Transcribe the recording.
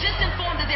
just informed that